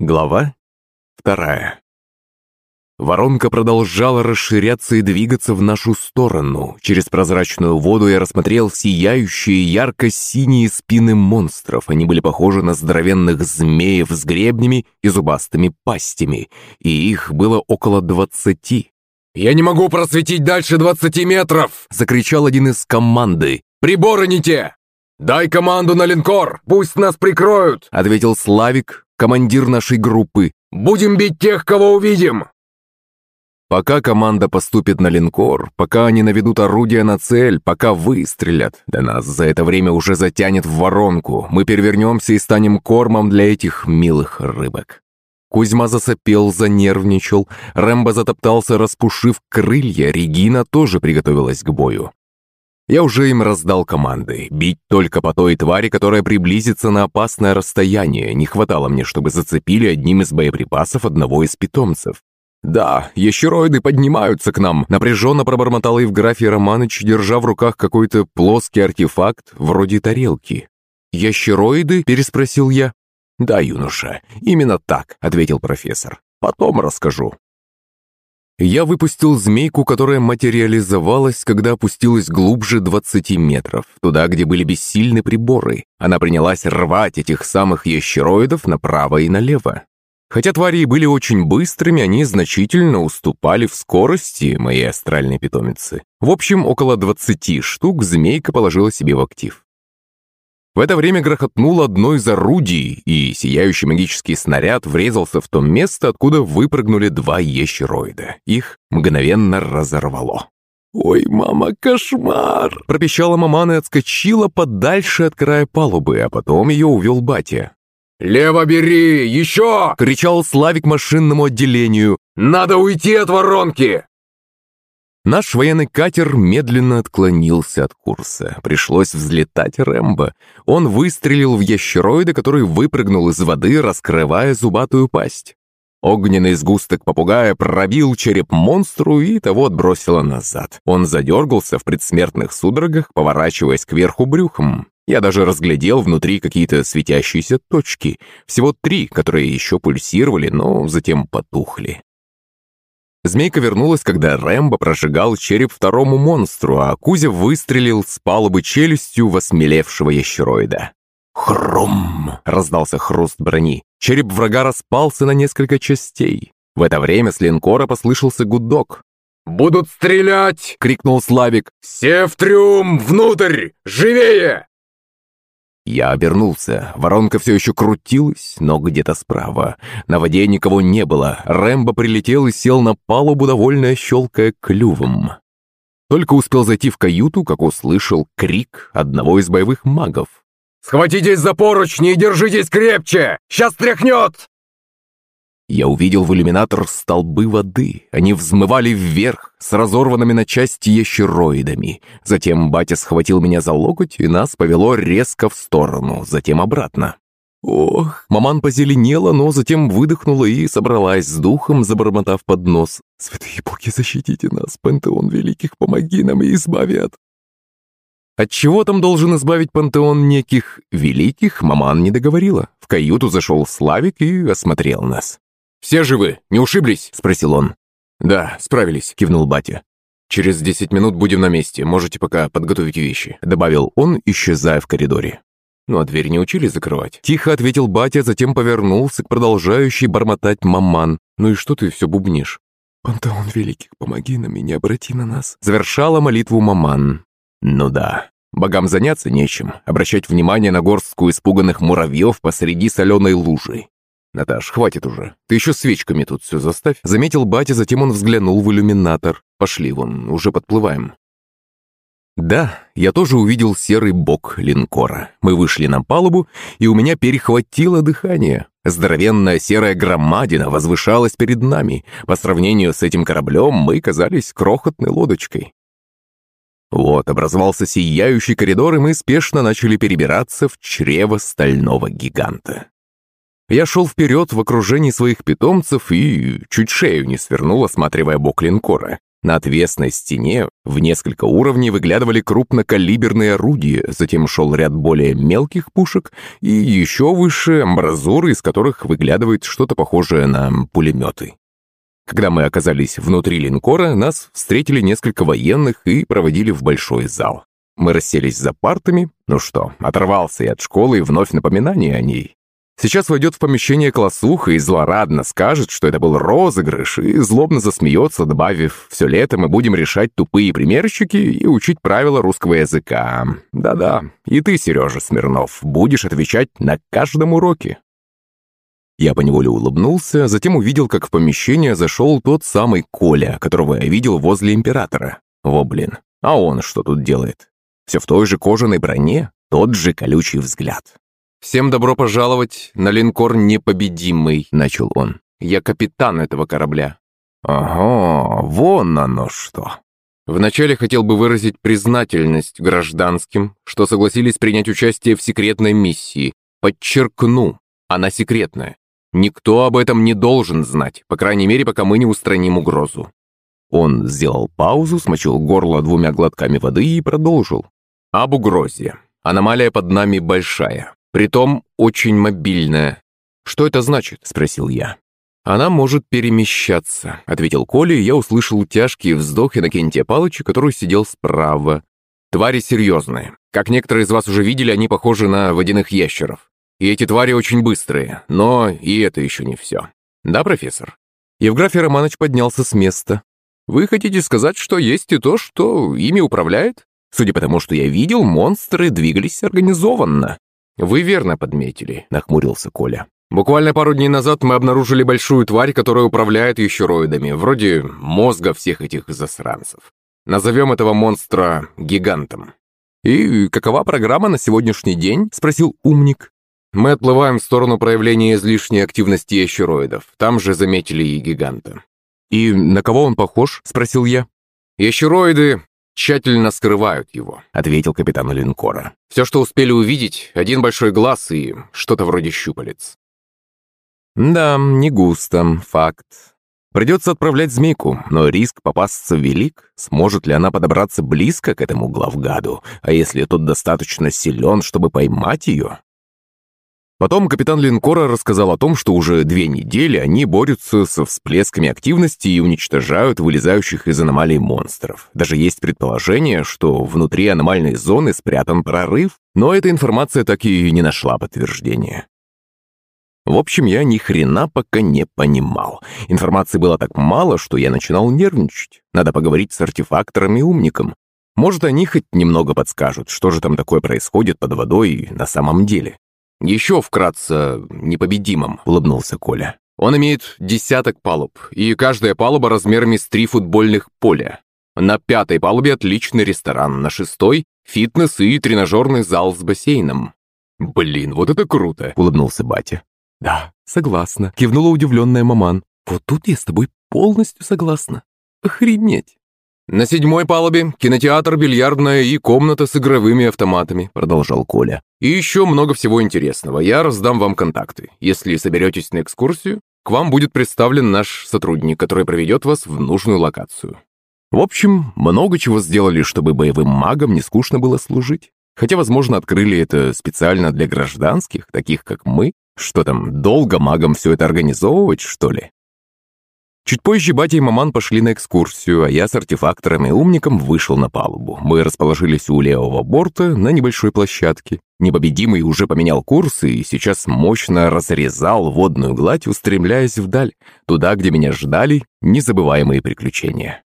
Глава вторая. Воронка продолжала расширяться и двигаться в нашу сторону. Через прозрачную воду я рассмотрел сияющие ярко-синие спины монстров. Они были похожи на здоровенных змеев с гребнями и зубастыми пастями. И их было около двадцати. «Я не могу просветить дальше двадцати метров!» — Закричал один из команды. «Приборы не те! Дай команду на линкор! Пусть нас прикроют!» Ответил Славик, командир нашей группы. «Будем бить тех, кого увидим!» Пока команда поступит на линкор, пока они наведут орудия на цель, пока выстрелят, да нас за это время уже затянет в воронку, мы перевернемся и станем кормом для этих милых рыбок. Кузьма засопел, занервничал, Рэмбо затоптался, распушив крылья, Регина тоже приготовилась к бою. Я уже им раздал команды. Бить только по той твари, которая приблизится на опасное расстояние. Не хватало мне, чтобы зацепили одним из боеприпасов одного из питомцев. «Да, ящероиды поднимаются к нам», — напряженно пробормотал Евграфий Романыч, держа в руках какой-то плоский артефакт вроде тарелки. «Ящероиды?» — переспросил я. «Да, юноша, именно так», — ответил профессор. «Потом расскажу». Я выпустил змейку, которая материализовалась, когда опустилась глубже 20 метров, туда, где были бессильны приборы. Она принялась рвать этих самых ящероидов направо и налево. Хотя твари и были очень быстрыми, они значительно уступали в скорости моей астральной питомицы. В общем, около 20 штук змейка положила себе в актив. В это время грохотнул одно из орудий, и сияющий магический снаряд врезался в то место, откуда выпрыгнули два ящероида. Их мгновенно разорвало. «Ой, мама, кошмар!» Пропищала маман и отскочила подальше от края палубы, а потом ее увел батя. «Лево бери! Еще!» — кричал Славик машинному отделению. «Надо уйти от воронки!» Наш военный катер медленно отклонился от курса. Пришлось взлетать Рэмбо. Он выстрелил в ящероида, который выпрыгнул из воды, раскрывая зубатую пасть. Огненный сгусток попугая пробил череп монстру и того отбросило назад. Он задергался в предсмертных судорогах, поворачиваясь кверху брюхом. Я даже разглядел внутри какие-то светящиеся точки. Всего три, которые еще пульсировали, но затем потухли. Змейка вернулась, когда Рэмбо прожигал череп второму монстру, а Кузя выстрелил с палубы челюстью в осмелевшего ящероида. «Хрум!» — раздался хруст брони. Череп врага распался на несколько частей. В это время с линкора послышался гудок. «Будут стрелять!» — крикнул Славик. «Все в трюм! Внутрь! Живее!» Я обернулся. Воронка все еще крутилась, но где-то справа. На воде никого не было. Рэмбо прилетел и сел на палубу, довольно щелкая клювом. Только успел зайти в каюту, как услышал крик одного из боевых магов. «Схватитесь за поручни и держитесь крепче! Сейчас тряхнет!» Я увидел в иллюминатор столбы воды. Они взмывали вверх с разорванными на части ящероидами. Затем батя схватил меня за локоть, и нас повело резко в сторону, затем обратно. Ох, маман позеленела, но затем выдохнула и собралась с духом, забормотав под нос. «Святые боги, защитите нас, пантеон великих, помоги нам и избави от...» От чего там должен избавить пантеон неких великих, маман не договорила. В каюту зашел Славик и осмотрел нас. «Все живы? Не ушиблись?» – спросил он. «Да, справились», – кивнул батя. «Через десять минут будем на месте, можете пока подготовить вещи», – добавил он, исчезая в коридоре. «Ну а дверь не учили закрывать?» Тихо ответил батя, затем повернулся к продолжающей бормотать маман. «Ну и что ты все бубнишь?» «Пантеон Великих, помоги нам и не обрати на нас», – завершала молитву маман. «Ну да, богам заняться нечем, обращать внимание на горстку испуганных муравьев посреди соленой лужи. «Наташ, хватит уже. Ты еще свечками тут все заставь». Заметил батя, затем он взглянул в иллюминатор. «Пошли вон, уже подплываем». Да, я тоже увидел серый бок линкора. Мы вышли на палубу, и у меня перехватило дыхание. Здоровенная серая громадина возвышалась перед нами. По сравнению с этим кораблем мы казались крохотной лодочкой. Вот, образовался сияющий коридор, и мы спешно начали перебираться в чрево стального гиганта. Я шел вперед в окружении своих питомцев и чуть шею не свернул, осматривая бок линкора. На отвесной стене в несколько уровней выглядывали крупнокалиберные орудия, затем шел ряд более мелких пушек и еще выше амбразуры, из которых выглядывает что-то похожее на пулеметы. Когда мы оказались внутри линкора, нас встретили несколько военных и проводили в большой зал. Мы расселись за партами. Ну что, оторвался я от школы и вновь напоминание о ней. Сейчас войдет в помещение классуха и злорадно скажет, что это был розыгрыш, и злобно засмеется, добавив «все лето мы будем решать тупые примерщики и учить правила русского языка». Да-да, и ты, Сережа Смирнов, будешь отвечать на каждом уроке. Я поневоле улыбнулся, затем увидел, как в помещение зашел тот самый Коля, которого я видел возле Императора. Во блин, а он что тут делает? Все в той же кожаной броне, тот же колючий взгляд. «Всем добро пожаловать на линкор «Непобедимый», — начал он. «Я капитан этого корабля». «Ага, вон оно что». Вначале хотел бы выразить признательность гражданским, что согласились принять участие в секретной миссии. Подчеркну, она секретная. Никто об этом не должен знать, по крайней мере, пока мы не устраним угрозу. Он сделал паузу, смочил горло двумя глотками воды и продолжил. Об угрозе. Аномалия под нами большая. Притом очень мобильная. «Что это значит?» – спросил я. «Она может перемещаться», – ответил Коля, и я услышал тяжкий вздох Иннокентия Палыча, который сидел справа. «Твари серьезные. Как некоторые из вас уже видели, они похожи на водяных ящеров. И эти твари очень быстрые, но и это еще не все. Да, профессор?» Евграфий Романович поднялся с места. «Вы хотите сказать, что есть и то, что ими управляет? Судя по тому, что я видел, монстры двигались организованно. «Вы верно подметили», — нахмурился Коля. «Буквально пару дней назад мы обнаружили большую тварь, которая управляет ящероидами, вроде мозга всех этих засранцев. Назовем этого монстра гигантом». «И какова программа на сегодняшний день?» — спросил умник. «Мы отплываем в сторону проявления излишней активности ящероидов. Там же заметили и гиганта». «И на кого он похож?» — спросил я. «Ящероиды тщательно скрывают его», — ответил капитан линкора. «Все, что успели увидеть, один большой глаз и что-то вроде щупалец». «Да, не густо, факт. Придется отправлять змейку, но риск попасться велик. Сможет ли она подобраться близко к этому главгаду? А если тот достаточно силен, чтобы поймать ее? Потом капитан линкора рассказал о том, что уже две недели они борются со всплесками активности и уничтожают вылезающих из аномалий монстров. Даже есть предположение, что внутри аномальной зоны спрятан прорыв, но эта информация так и не нашла подтверждения. В общем, я ни хрена пока не понимал. Информации было так мало, что я начинал нервничать. Надо поговорить с артефактором и умником. Может, они хоть немного подскажут, что же там такое происходит под водой на самом деле. «Еще вкратце непобедимым», — улыбнулся Коля. «Он имеет десяток палуб, и каждая палуба размерами с три футбольных поля. На пятой палубе отличный ресторан, на шестой — фитнес и тренажерный зал с бассейном». «Блин, вот это круто!» — улыбнулся батя. «Да, согласна», — кивнула удивленная маман. «Вот тут я с тобой полностью согласна. Охренеть!» «На седьмой палубе кинотеатр, бильярдная и комната с игровыми автоматами», продолжал Коля. «И еще много всего интересного. Я раздам вам контакты. Если соберетесь на экскурсию, к вам будет представлен наш сотрудник, который проведет вас в нужную локацию». В общем, много чего сделали, чтобы боевым магам не скучно было служить. Хотя, возможно, открыли это специально для гражданских, таких как мы. Что там, долго магам все это организовывать, что ли? Чуть позже батя и маман пошли на экскурсию, а я с артефактором и умником вышел на палубу. Мы расположились у левого борта на небольшой площадке. Непобедимый уже поменял курс и сейчас мощно разрезал водную гладь, устремляясь вдаль, туда, где меня ждали незабываемые приключения.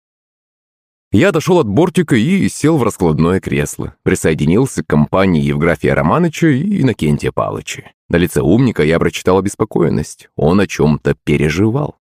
Я дошел от бортика и сел в раскладное кресло. Присоединился к компании Евграфия Романыча и Иннокентия Палыча. На лице умника я прочитал обеспокоенность. Он о чем-то переживал.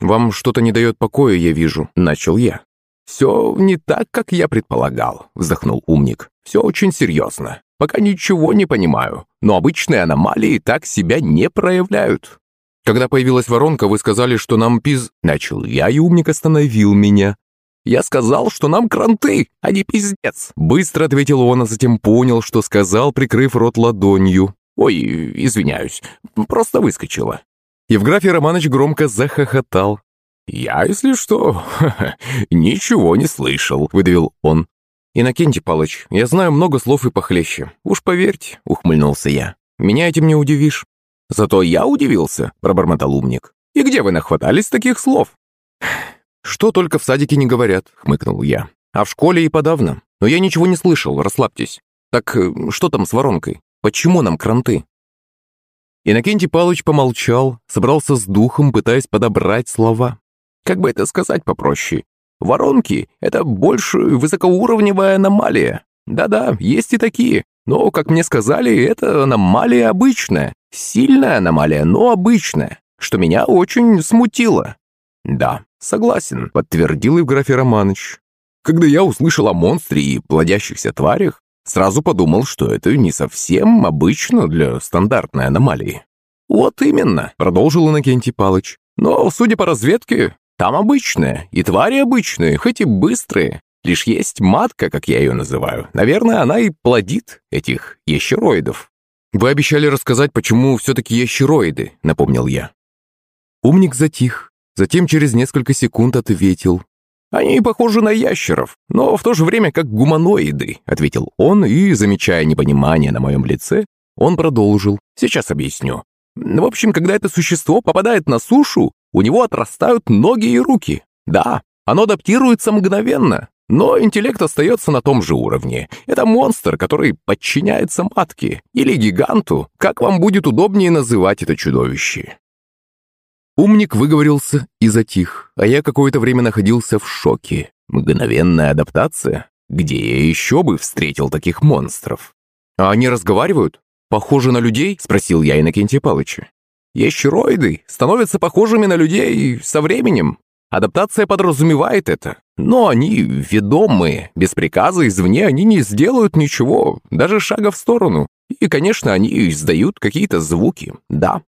«Вам что-то не дает покоя, я вижу», — начал я. «Все не так, как я предполагал», — вздохнул умник. «Все очень серьезно. Пока ничего не понимаю, но обычные аномалии так себя не проявляют». «Когда появилась воронка, вы сказали, что нам пиз...» Начал я, и умник остановил меня. «Я сказал, что нам кранты, а не пиздец!» Быстро ответил он, а затем понял, что сказал, прикрыв рот ладонью. «Ой, извиняюсь, просто выскочила». Евграфий Романович громко захохотал. «Я, если что, ничего не слышал», — выдавил он. «Иннокентий Палыч, я знаю много слов и похлеще. Уж поверьте», — ухмыльнулся я. «Меня этим не удивишь». «Зато я удивился», — пробормотал умник. «И где вы нахватались таких слов?» «Что только в садике не говорят», — хмыкнул я. «А в школе и подавно. Но я ничего не слышал, расслабьтесь. Так э, что там с воронкой? Почему нам кранты?» Иннокентий Павлович помолчал, собрался с духом, пытаясь подобрать слова. «Как бы это сказать попроще? Воронки — это больше высокоуровневая аномалия. Да-да, есть и такие. Но, как мне сказали, это аномалия обычная. Сильная аномалия, но обычная, что меня очень смутило. «Да, согласен», — подтвердил Евграфий Романович. «Когда я услышал о монстре и плодящихся тварях, сразу подумал, что это не совсем обычно для стандартной аномалии». «Вот именно», — продолжил Иннокентий Палыч. «Но, судя по разведке, там обычные, и твари обычные, хоть и быстрые. Лишь есть матка, как я ее называю. Наверное, она и плодит этих ящероидов». «Вы обещали рассказать, почему все-таки ящероиды», — напомнил я. Умник затих, Затем через несколько секунд ответил. «Они похожи на ящеров, но в то же время как гуманоиды», ответил он, и, замечая непонимание на моем лице, он продолжил. «Сейчас объясню. В общем, когда это существо попадает на сушу, у него отрастают ноги и руки. Да, оно адаптируется мгновенно, но интеллект остается на том же уровне. Это монстр, который подчиняется матке или гиганту, как вам будет удобнее называть это чудовище. Умник выговорился и затих, а я какое-то время находился в шоке. Мгновенная адаптация? Где я еще бы встретил таких монстров? А они разговаривают? Похожи на людей? Спросил я Иннокентия Палыча. Ящероиды становятся похожими на людей со временем. Адаптация подразумевает это. Но они ведомые. Без приказа извне они не сделают ничего, даже шага в сторону. И, конечно, они издают какие-то звуки. Да,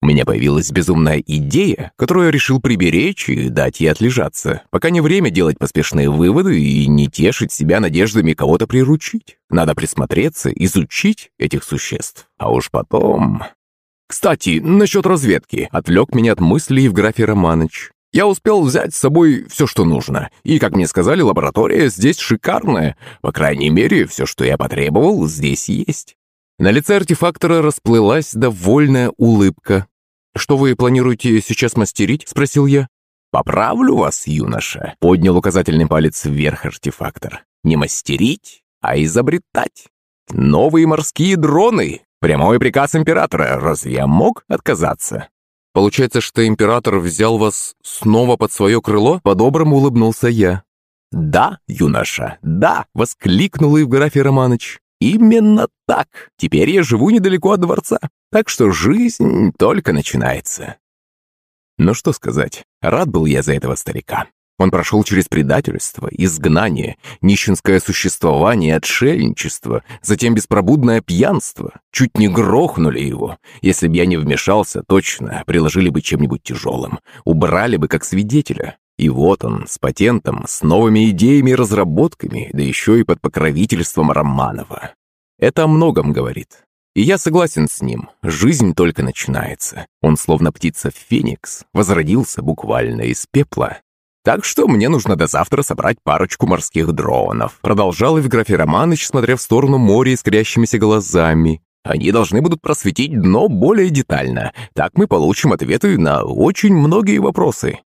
у меня появилась безумная идея, которую я решил приберечь и дать ей отлежаться, пока не время делать поспешные выводы и не тешить себя надеждами кого-то приручить. Надо присмотреться, изучить этих существ, а уж потом... Кстати, насчет разведки. Отвлек меня от мыслей Евграфий Романович. Я успел взять с собой все, что нужно. И, как мне сказали, лаборатория здесь шикарная. По крайней мере, все, что я потребовал, здесь есть. На лице артефактора расплылась довольная улыбка. «Что вы планируете сейчас мастерить?» – спросил я. «Поправлю вас, юноша», – поднял указательный палец вверх артефактор. «Не мастерить, а изобретать. Новые морские дроны. Прямой приказ императора. Разве я мог отказаться?» «Получается, что император взял вас снова под свое крыло?» – по-доброму улыбнулся я. «Да, юноша, да!» – воскликнул Евграфий Романович. Именно так. Теперь я живу недалеко от дворца, так что жизнь только начинается. Ну что сказать, рад был я за этого старика. Он прошел через предательство, изгнание, нищенское существование, отшельничество, затем беспробудное пьянство. Чуть не грохнули его. Если бы я не вмешался, точно приложили бы чем-нибудь тяжелым. Убрали бы как свидетеля. И вот он, с патентом, с новыми идеями и разработками, да еще и под покровительством Романова. Это о многом говорит. И я согласен с ним, жизнь только начинается. Он словно птица Феникс, возродился буквально из пепла. Так что мне нужно до завтра собрать парочку морских дронов. Продолжал Евграфий Романович, смотря в сторону моря искрящимися глазами. Они должны будут просветить дно более детально. Так мы получим ответы на очень многие вопросы.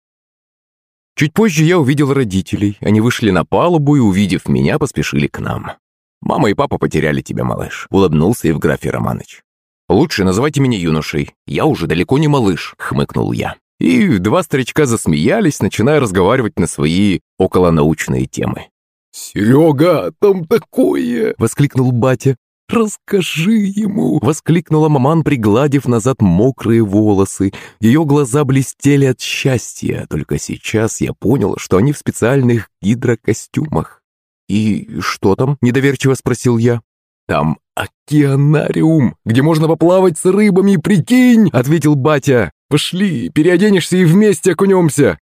Чуть позже я увидел родителей. Они вышли на палубу и, увидев меня, поспешили к нам. «Мама и папа потеряли тебя, малыш», — улыбнулся Евграфий Романович. «Лучше называйте меня юношей. Я уже далеко не малыш», — хмыкнул я. И два старичка засмеялись, начиная разговаривать на свои околонаучные темы. «Серега, там такое!» — воскликнул батя. «Расскажи ему!» — воскликнула маман, пригладив назад мокрые волосы. Ее глаза блестели от счастья, только сейчас я понял, что они в специальных гидрокостюмах. «И что там?» — недоверчиво спросил я. «Там океанариум, где можно поплавать с рыбами, прикинь!» — ответил батя. «Пошли, переоденешься и вместе окунемся!»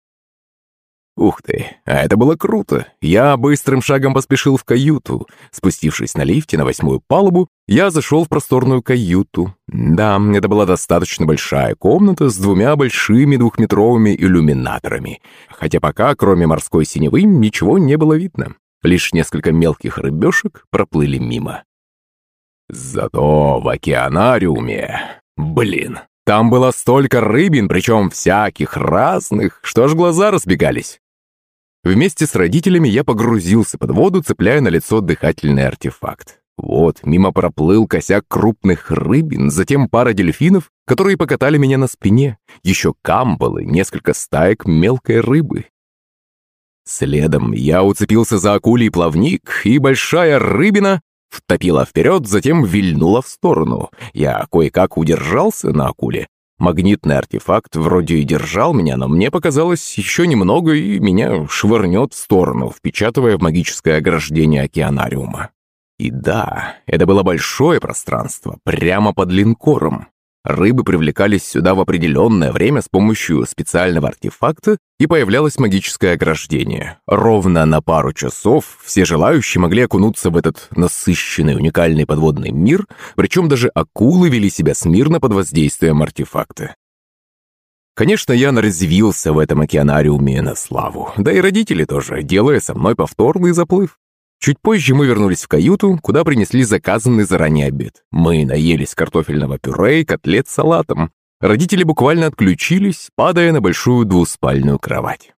Ух ты, а это было круто. Я быстрым шагом поспешил в каюту. Спустившись на лифте на восьмую палубу, я зашел в просторную каюту. Да, это была достаточно большая комната с двумя большими двухметровыми иллюминаторами. Хотя пока, кроме морской синевы, ничего не было видно. Лишь несколько мелких рыбешек проплыли мимо. Зато в океанариуме... Блин, там было столько рыбин, причем всяких разных, что аж глаза разбегались. Вместе с родителями я погрузился под воду, цепляя на лицо дыхательный артефакт. Вот, мимо проплыл косяк крупных рыбин, затем пара дельфинов, которые покатали меня на спине, еще камбалы, несколько стаек мелкой рыбы. Следом я уцепился за акулий плавник, и большая рыбина втопила вперед, затем вильнула в сторону. Я кое-как удержался на акуле, Магнитный артефакт вроде и держал меня, но мне показалось еще немного, и меня швырнет в сторону, впечатывая в магическое ограждение океанариума. И да, это было большое пространство, прямо под линкором. Рыбы привлекались сюда в определенное время с помощью специального артефакта, и появлялось магическое ограждение. Ровно на пару часов все желающие могли окунуться в этот насыщенный уникальный подводный мир, причем даже акулы вели себя смирно под воздействием артефакта. Конечно, я наразвился в этом океанариуме на славу, да и родители тоже, делая со мной повторный заплыв. Чуть позже мы вернулись в каюту, куда принесли заказанный заранее обед. Мы наелись картофельного пюре и котлет с салатом. Родители буквально отключились, падая на большую двуспальную кровать.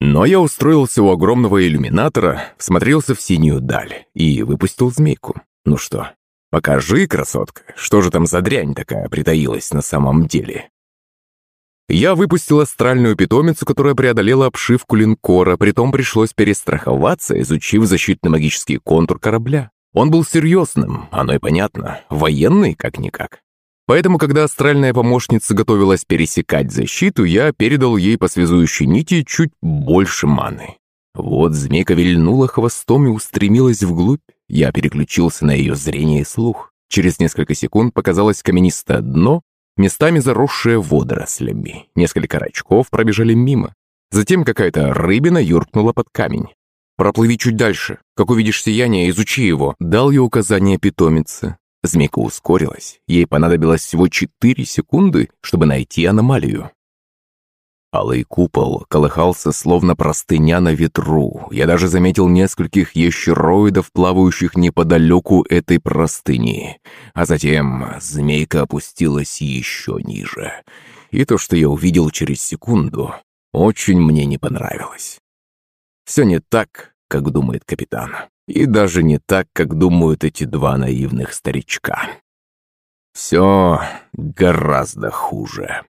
Но я устроился у огромного иллюминатора, смотрелся в синюю даль и выпустил змейку. Ну что, покажи, красотка, что же там за дрянь такая притаилась на самом деле? Я выпустил астральную питомицу, которая преодолела обшивку линкора, притом пришлось перестраховаться, изучив защитный магический контур корабля. Он был серьезным, оно и понятно, военный как-никак. Поэтому, когда астральная помощница готовилась пересекать защиту, я передал ей по связующей нити чуть больше маны. Вот змейка вильнула хвостом и устремилась вглубь. Я переключился на ее зрение и слух. Через несколько секунд показалось каменистое дно, местами заросшее водорослями. Несколько рачков пробежали мимо. Затем какая-то рыбина юркнула под камень. «Проплыви чуть дальше. Как увидишь сияние, изучи его», — дал я указание питомице. Змейка ускорилась. Ей понадобилось всего 4 секунды, чтобы найти аномалию. Алый купол колыхался, словно простыня на ветру. Я даже заметил нескольких ящероидов, плавающих неподалеку этой простыни. А затем змейка опустилась еще ниже. И то, что я увидел через секунду, очень мне не понравилось. Все не так, как думает капитан. И даже не так, как думают эти два наивных старичка. Все гораздо хуже.